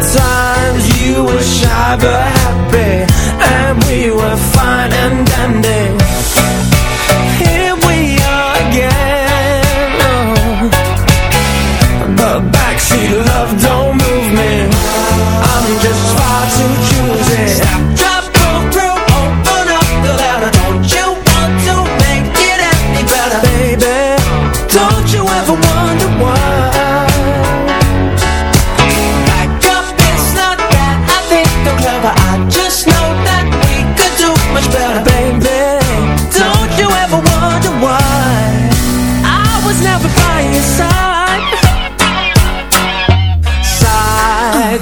Times You were shy but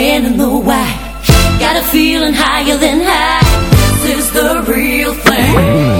when and the why. Got a feeling higher than high. This is the real thing.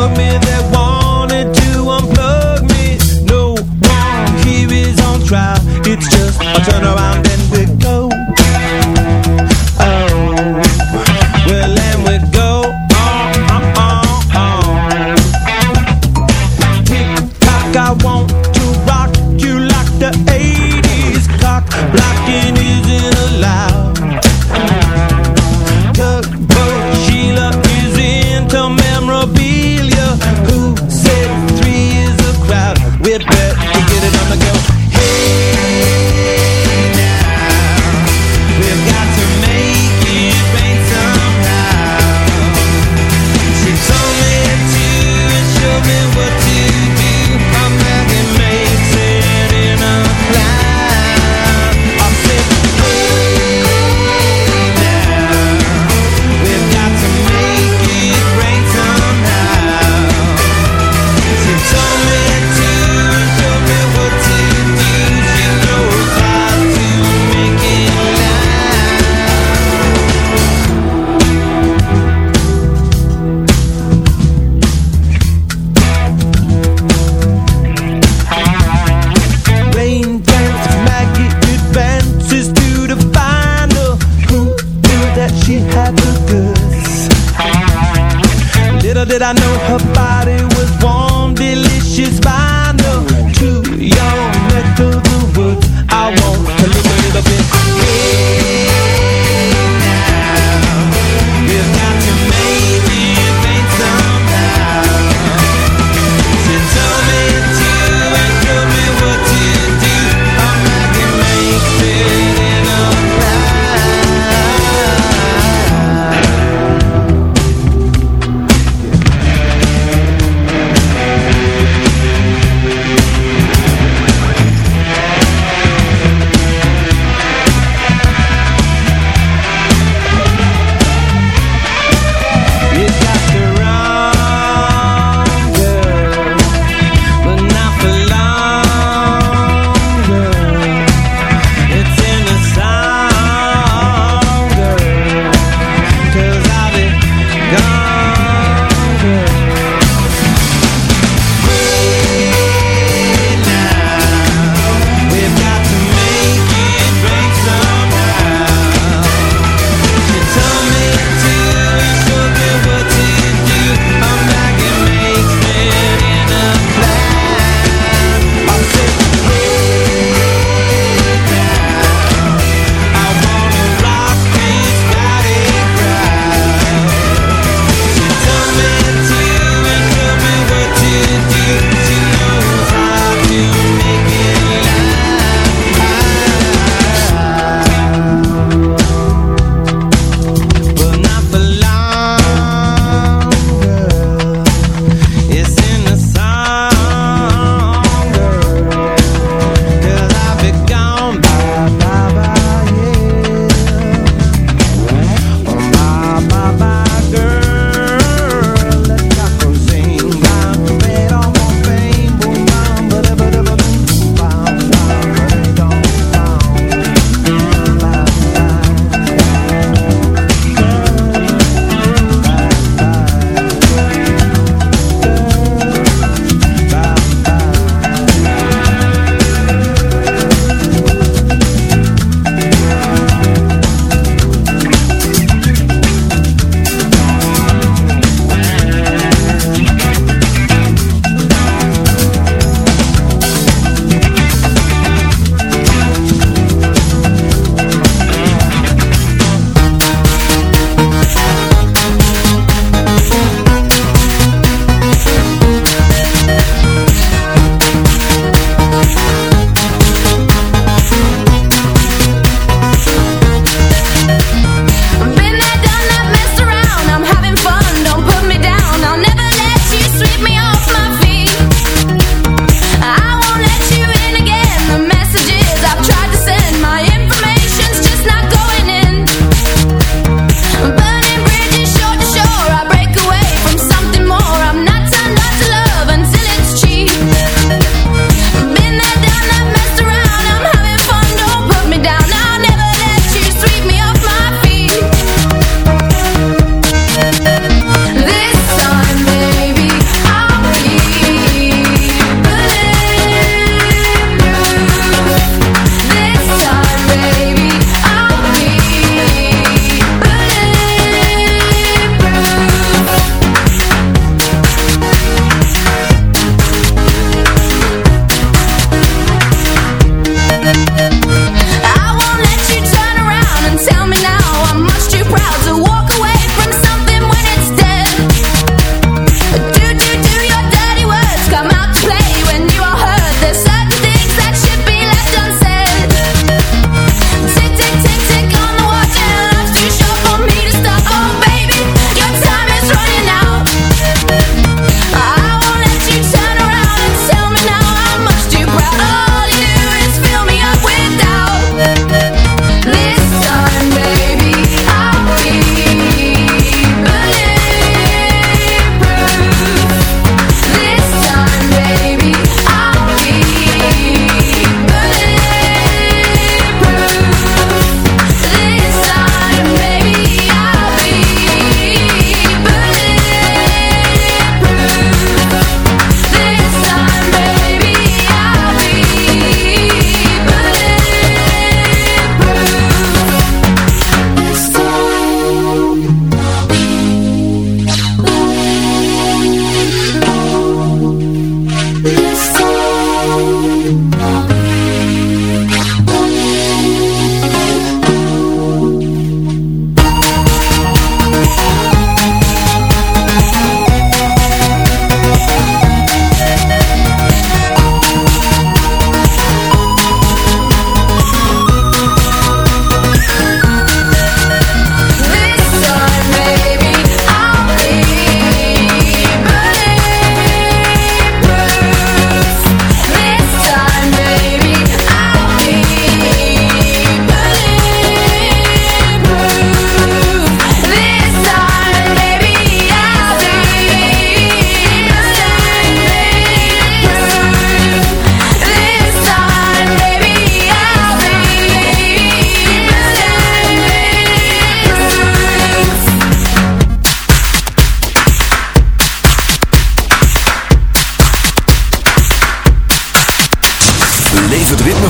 love me, that wanted to unplug me. No one here is on trial. It's just a turnaround.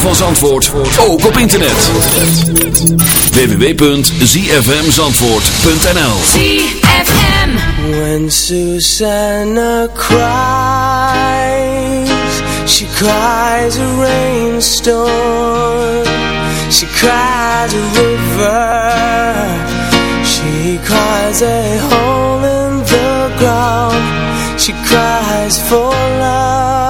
Zandvoort ook op internet. www.zfmzandvoort.nl ZFM. When Susanna cries, she cries a rainstorm. She cries a river. She cries a hole in the ground. She cries for love.